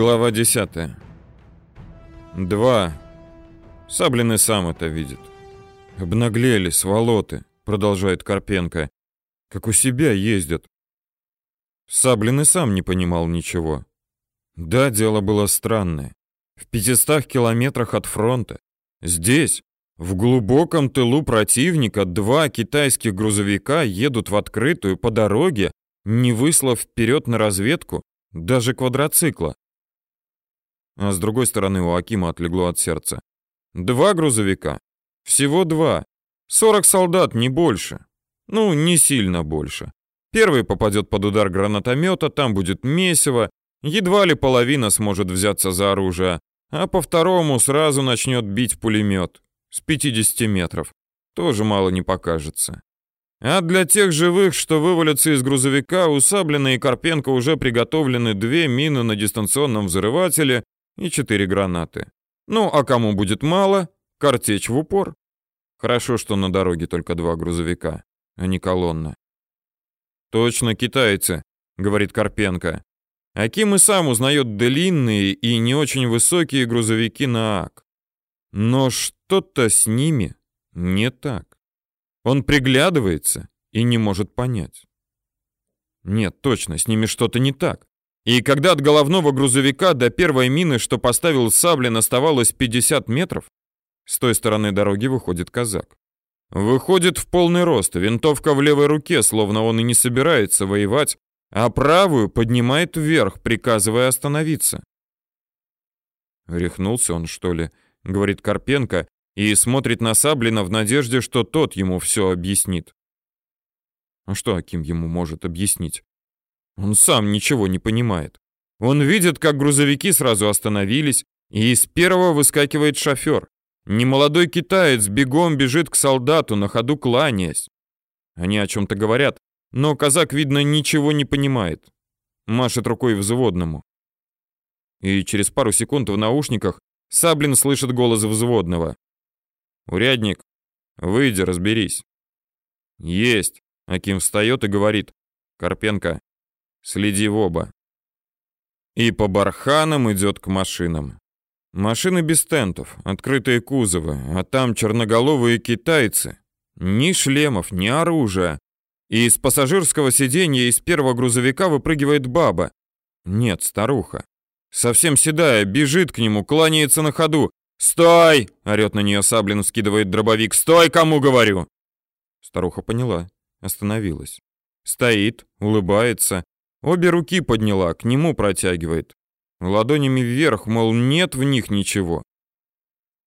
Глава 10. Два. Саблин и сам это видит. Обнаглели, сволоты, продолжает Карпенко. Как у себя ездят. Саблин сам не понимал ничего. Да, дело было странное. В 500 километрах от фронта. Здесь, в глубоком тылу противника, два китайских грузовика едут в открытую по дороге, не выслав вперед на разведку даже квадроцикла. А с другой стороны у Акима отлегло от сердца. Два грузовика. Всего два. Сорок солдат, не больше. Ну, не сильно больше. Первый попадет под удар гранатомета, там будет месиво, едва ли половина сможет взяться за оружие, а по второму сразу начнет бить пулемет с 50 метров. Тоже мало не покажется. А для тех живых, что вывалятся из грузовика, у Саблина и Карпенко уже приготовлены две мины на дистанционном взрывателе и четыре гранаты. Ну, а кому будет мало, картечь в упор. Хорошо, что на дороге только два грузовика, а не колонна. Точно китайцы, говорит Карпенко. Аким и сам узнает длинные и не очень высокие грузовики на АК. Но что-то с ними не так. Он приглядывается и не может понять. Нет, точно, с ними что-то не так. И когда от головного грузовика до первой мины, что поставил Саблин, оставалось 50 метров, с той стороны дороги выходит казак. Выходит в полный рост, винтовка в левой руке, словно он и не собирается воевать, а правую поднимает вверх, приказывая остановиться. Рехнулся он, что ли, говорит Карпенко, и смотрит на Саблина в надежде, что тот ему все объяснит. А что Аким ему может объяснить? Он сам ничего не понимает. Он видит, как грузовики сразу остановились, и из первого выскакивает шофер. Немолодой китаец бегом бежит к солдату, на ходу кланяясь. Они о чем-то говорят, но казак, видно, ничего не понимает. Машет рукой взводному. И через пару секунд в наушниках Саблин слышит голос взводного. «Урядник, выйди, разберись». «Есть!» Аким встает и говорит. «Карпенко, Следи в оба. И по барханам идет к машинам. Машины без тентов, открытые кузовы, а там черноголовые китайцы. Ни шлемов, ни оружия. И из пассажирского сиденья из первого грузовика выпрыгивает баба. Нет, старуха. Совсем седая, бежит к нему, кланяется на ходу. «Стой!» — орёт на нее Саблин, скидывает дробовик. «Стой, кому говорю!» Старуха поняла, остановилась. Стоит, улыбается, Обе руки подняла, к нему протягивает. Ладонями вверх, мол, нет в них ничего.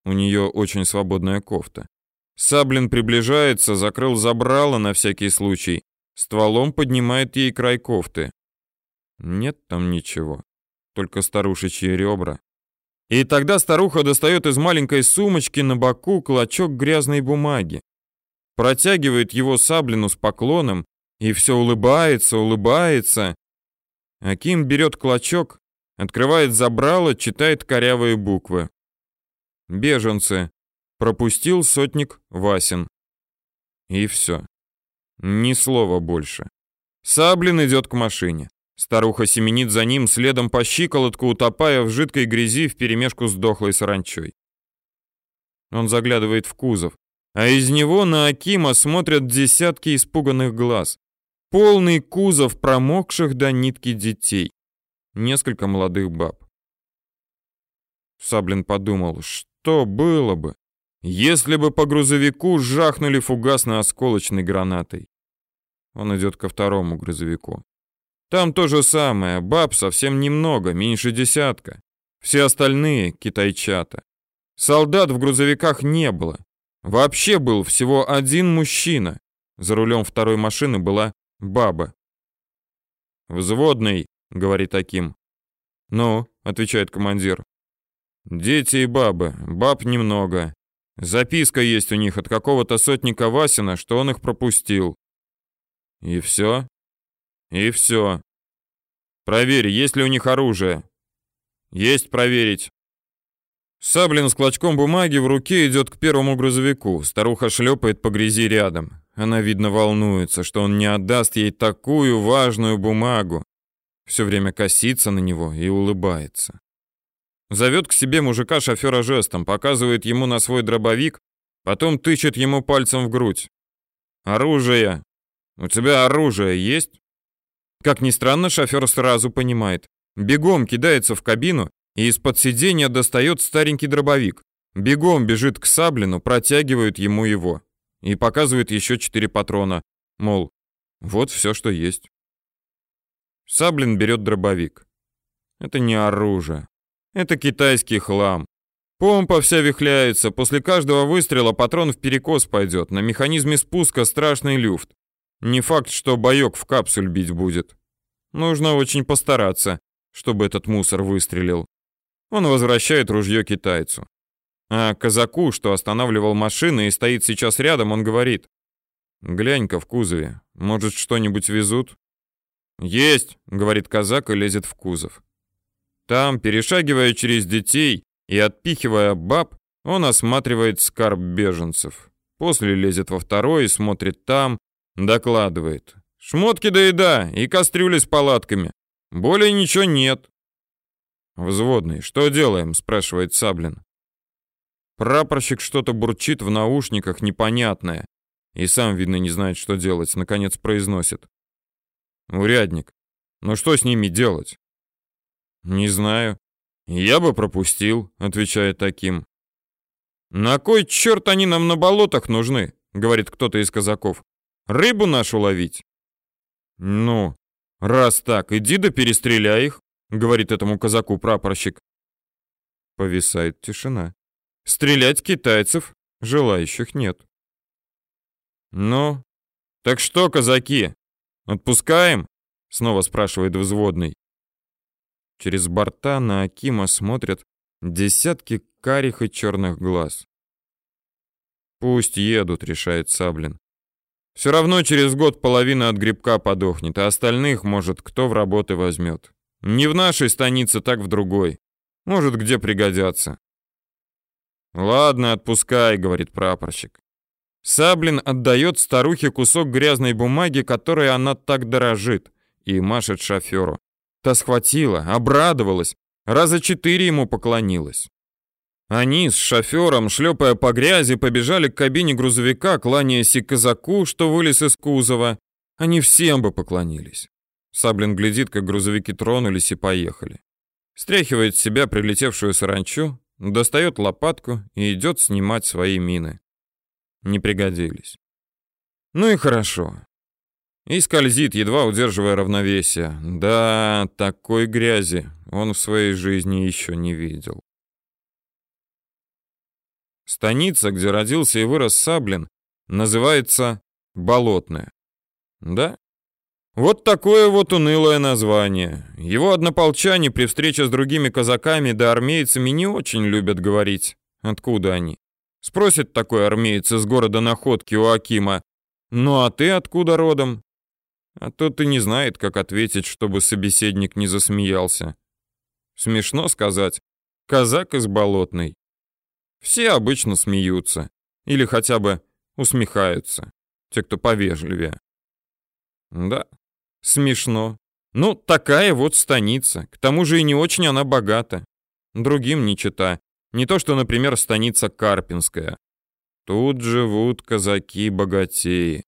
У нее очень свободная кофта. Саблин приближается, закрыл забрало на всякий случай. Стволом поднимает ей край кофты. Нет там ничего. Только старушечьи ребра. И тогда старуха достает из маленькой сумочки на боку клочок грязной бумаги. Протягивает его Саблину с поклоном и все улыбается, улыбается. Аким берет клочок, открывает забрало, читает корявые буквы. Беженцы. Пропустил сотник Васин. И все. Ни слова больше. Саблин идет к машине. Старуха семенит за ним, следом по щиколотку, утопая в жидкой грязи вперемешку с дохлой саранчой. Он заглядывает в кузов, а из него на Акима смотрят десятки испуганных глаз. Полный кузов промокших до нитки детей. Несколько молодых баб. Саблин подумал, что было бы, если бы по грузовику жахнули фугасно-осколочной гранатой. Он идет ко второму грузовику. Там то же самое, баб совсем немного, меньше десятка. Все остальные — китайчата. Солдат в грузовиках не было. Вообще был всего один мужчина. За рулем второй машины была Баба. «Взводный», — говорит Аким. «Ну», — отвечает командир. «Дети и бабы. Баб немного. Записка есть у них от какого-то сотника Васина, что он их пропустил». «И все?» «И все. Проверь, есть ли у них оружие». «Есть проверить». Саблин с клочком бумаги в руке идет к первому грузовику. Старуха шлепает по грязи рядом. Она, видно, волнуется, что он не отдаст ей такую важную бумагу. Все время косится на него и улыбается. Зовет к себе мужика-шофера жестом, показывает ему на свой дробовик, потом тычет ему пальцем в грудь. «Оружие! У тебя оружие есть?» Как ни странно, шофер сразу понимает. Бегом кидается в кабину и из-под сиденья достает старенький дробовик. Бегом бежит к Саблину, протягивает ему его. И показывает еще четыре патрона. Мол, вот все, что есть. Саблин берет дробовик. Это не оружие. Это китайский хлам. Помпа вся вихляется, после каждого выстрела патрон в перекос пойдет, на механизме спуска страшный люфт. Не факт, что боек в капсуль бить будет. Нужно очень постараться, чтобы этот мусор выстрелил. Он возвращает ружье китайцу. А казаку, что останавливал машины и стоит сейчас рядом, он говорит. «Глянь-ка в кузове, может, что-нибудь везут?» «Есть», — говорит казак и лезет в кузов. Там, перешагивая через детей и отпихивая баб, он осматривает скарб беженцев. После лезет во второй и смотрит там, докладывает. «Шмотки да еда и кастрюли с палатками. Более ничего нет». «Взводный, что делаем?» — спрашивает Саблин. Прапорщик что-то бурчит в наушниках непонятное и сам, видно, не знает, что делать, наконец произносит. «Урядник, ну что с ними делать?» «Не знаю. Я бы пропустил», — отвечает таким. «На кой черт они нам на болотах нужны?» — говорит кто-то из казаков. «Рыбу нашу ловить?» «Ну, раз так, иди да перестреляй их», — говорит этому казаку прапорщик. Повисает тишина. Стрелять китайцев желающих нет. «Ну, так что, казаки, отпускаем?» — снова спрашивает взводный. Через борта на Акима смотрят десятки карих и черных глаз. «Пусть едут», — решает Саблин. «Все равно через год половина от грибка подохнет, а остальных, может, кто в работы возьмет. Не в нашей станице, так в другой. Может, где пригодятся». «Ладно, отпускай», — говорит прапорщик. Саблин отдает старухе кусок грязной бумаги, которой она так дорожит, и машет шоферу. Та схватила, обрадовалась, раза четыре ему поклонилась. Они с шофером, шлепая по грязи, побежали к кабине грузовика, кланяясь и казаку, что вылез из кузова. Они всем бы поклонились. Саблин глядит, как грузовики тронулись и поехали. Стряхивает с себя прилетевшую саранчу, достает лопатку и идет снимать свои мины. Не пригодились. Ну и хорошо. И скользит, едва удерживая равновесие. Да, такой грязи он в своей жизни еще не видел. Станица, где родился и вырос Саблин, называется Болотная. Да? Вот такое вот унылое название. Его однополчане при встрече с другими казаками да армейцами не очень любят говорить, откуда они. Спросит такой армеец из города Находки у Акима, «Ну а ты откуда родом?» А тот и не знает, как ответить, чтобы собеседник не засмеялся. Смешно сказать. Казак из Болотной. Все обычно смеются. Или хотя бы усмехаются. Те, кто повежливее. Да, смешно. Ну, такая вот станица. К тому же и не очень она богата. Другим не чита. Не то, что, например, станица Карпинская. Тут живут казаки-богатеи.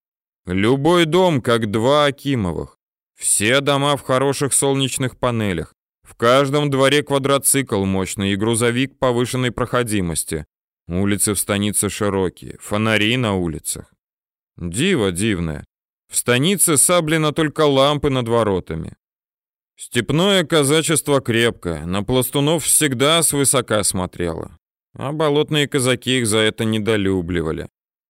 Любой дом, как два Акимовых. Все дома в хороших солнечных панелях. В каждом дворе квадроцикл мощный и грузовик повышенной проходимости. Улицы в станице широкие, фонари на улицах. Диво дивное. В станице Саблина только лампы над воротами. Степное казачество крепкое, на пластунов всегда свысока смотрело. А болотные казаки их за это недолюбливали.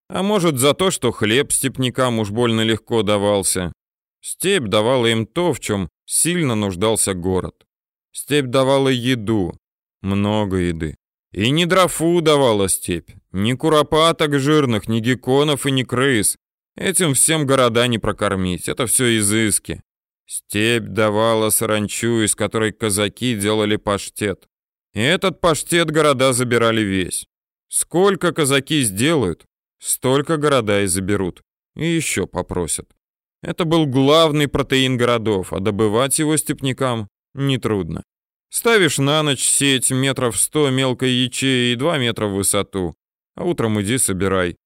А может, за то, что хлеб степнякам уж больно легко давался. Степь давала им то, в чем сильно нуждался город. Степь давала еду, много еды. И не дрофу давала степь, ни куропаток жирных, ни гекконов и ни крыс. Этим всем города не прокормить, это все изыски. Степь давала саранчу, из которой казаки делали паштет. И этот паштет города забирали весь. Сколько казаки сделают, Столько города и заберут. И еще попросят. Это был главный протеин городов, а добывать его степнякам нетрудно. Ставишь на ночь сеть метров сто мелкой ячеи и два метра в высоту, а утром иди собирай.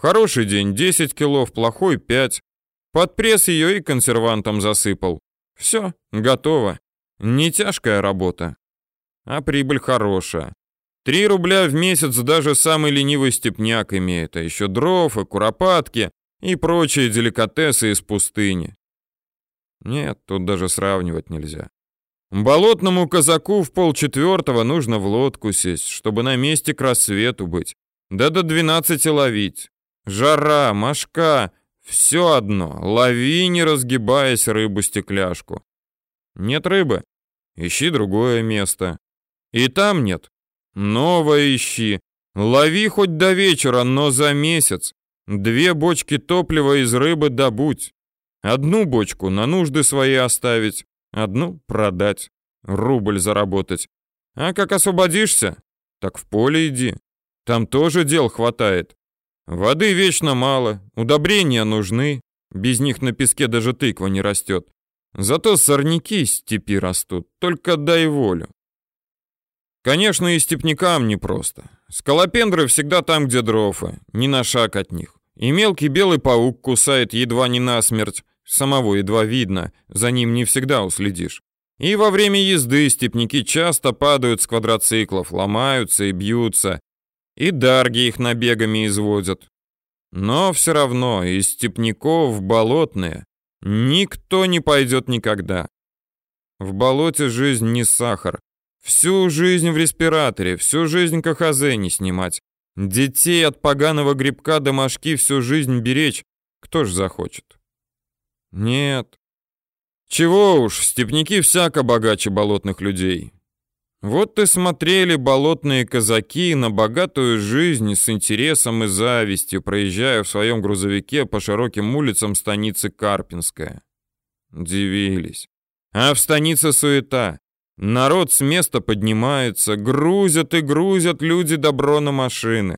Хороший день 10 кило, в плохой 5. Под пресс ее и консервантом засыпал. Все, готово. Не тяжкая работа. А прибыль хорошая. Три рубля в месяц даже самый ленивый степняк имеет, а еще дров и куропатки и прочие деликатесы из пустыни. Нет, тут даже сравнивать нельзя. Болотному казаку в полчетвертого нужно в лодку сесть, чтобы на месте к рассвету быть. Да до двенадцати ловить. Жара, мошка, все одно. Лови, не разгибаясь, рыбу-стекляшку. Нет рыбы? Ищи другое место. И там нет? Новое ищи. Лови хоть до вечера, но за месяц. Две бочки топлива из рыбы добудь. Одну бочку на нужды свои оставить, одну продать, рубль заработать. А как освободишься, так в поле иди. Там тоже дел хватает. Воды вечно мало, удобрения нужны. Без них на песке даже тыква не растет. Зато сорняки из степи растут, только дай волю. Конечно, и степнякам непросто. Скалопендры всегда там, где дрофы, не на шаг от них. И мелкий белый паук кусает едва не насмерть, Самого едва видно, за ним не всегда уследишь. И во время езды степняки часто падают с квадроциклов, ломаются и бьются, и дарги их набегами изводят. Но все равно из степняков болотные никто не пойдет никогда. В болоте жизнь не сахар. Всю жизнь в респираторе, всю жизнь КХЗ не снимать. Детей от поганого грибка до мошки всю жизнь беречь кто ж захочет? Нет. Чего уж, степняки всяко богаче болотных людей. Вот ты смотрели болотные казаки на богатую жизнь с интересом и завистью, проезжая в своем грузовике по широким улицам станицы Карпинская. Дивились. А в станице суета. Народ с места поднимается, грузят и грузят люди добро на машины.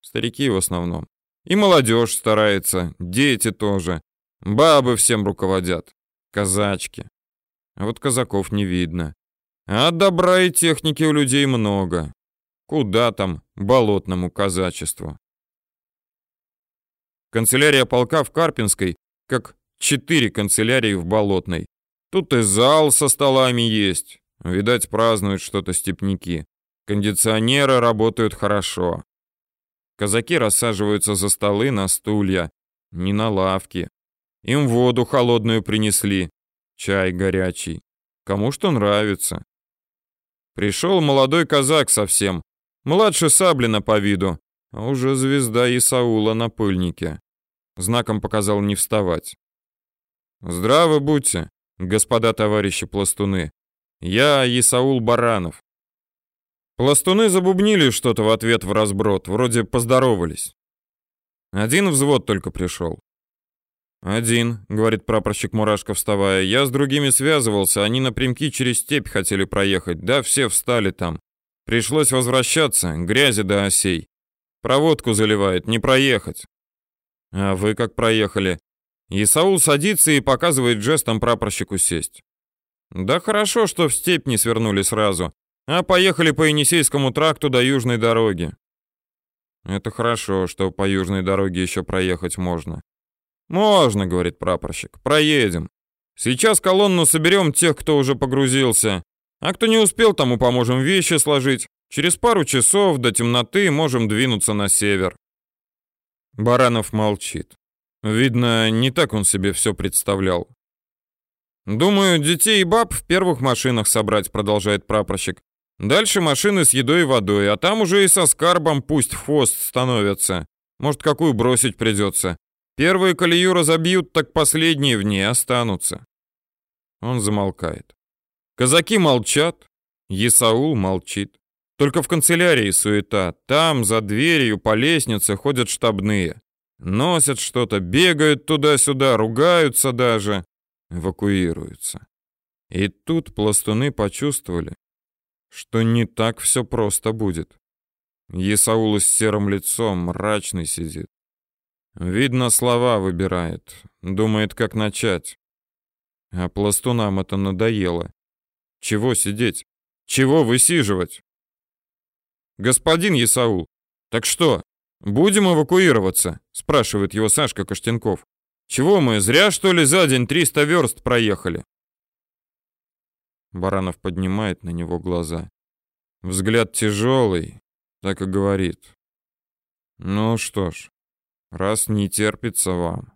Старики в основном. И молодежь старается, дети тоже. Бабы всем руководят. Казачки. А вот казаков не видно. А добра и техники у людей много. Куда там болотному казачеству? Канцелярия полка в Карпинской, как четыре канцелярии в Болотной. Тут и зал со столами есть. Видать, празднуют что-то степняки. Кондиционеры работают хорошо. Казаки рассаживаются за столы на стулья, не на лавки. Им воду холодную принесли, чай горячий. Кому что нравится. Пришел молодой казак совсем, младше Саблина по виду, а уже звезда Исаула на пыльнике. Знаком показал не вставать. Здравы будьте, господа товарищи пластуны. Я Исаул Баранов. Пластуны забубнили что-то в ответ в разброд, вроде поздоровались. Один взвод только пришел. «Один», — говорит прапорщик Мурашко, вставая. «Я с другими связывался, они напрямки через степь хотели проехать. Да, все встали там. Пришлось возвращаться, грязи до осей. Проводку заливает, не проехать». «А вы как проехали?» Исаул садится и показывает жестом прапорщику сесть. «Да хорошо, что в степь не свернули сразу, а поехали по Енисейскому тракту до южной дороги». «Это хорошо, что по южной дороге еще проехать можно. «Можно», — говорит прапорщик, — «проедем. Сейчас колонну соберем тех, кто уже погрузился. А кто не успел, тому поможем вещи сложить. Через пару часов до темноты можем двинуться на север». Баранов молчит. Видно, не так он себе все представлял. «Думаю, детей и баб в первых машинах собрать», — продолжает прапорщик. «Дальше машины с едой и водой, а там уже и со скарбом пусть хвост становятся. Может, какую бросить придется. Первые колею разобьют, так последние в ней останутся. Он замолкает. Казаки молчат, Есаул молчит. Только в канцелярии суета. Там, за дверью, по лестнице ходят штабные. Носят что-то, бегают туда-сюда, ругаются даже. Эвакуируются. И тут пластуны почувствовали, что не так все просто будет. Есаул с серым лицом, мрачный сидит. Видно, слова выбирает. Думает, как начать. А пластунам это надоело. Чего сидеть? Чего высиживать? Господин Исаул, так что, будем эвакуироваться? Спрашивает его Сашка Каштенков. Чего мы, зря что ли за день 300 верст проехали? Баранов поднимает на него глаза. Взгляд тяжелый, так и говорит. Ну что ж, раз не терпится вам,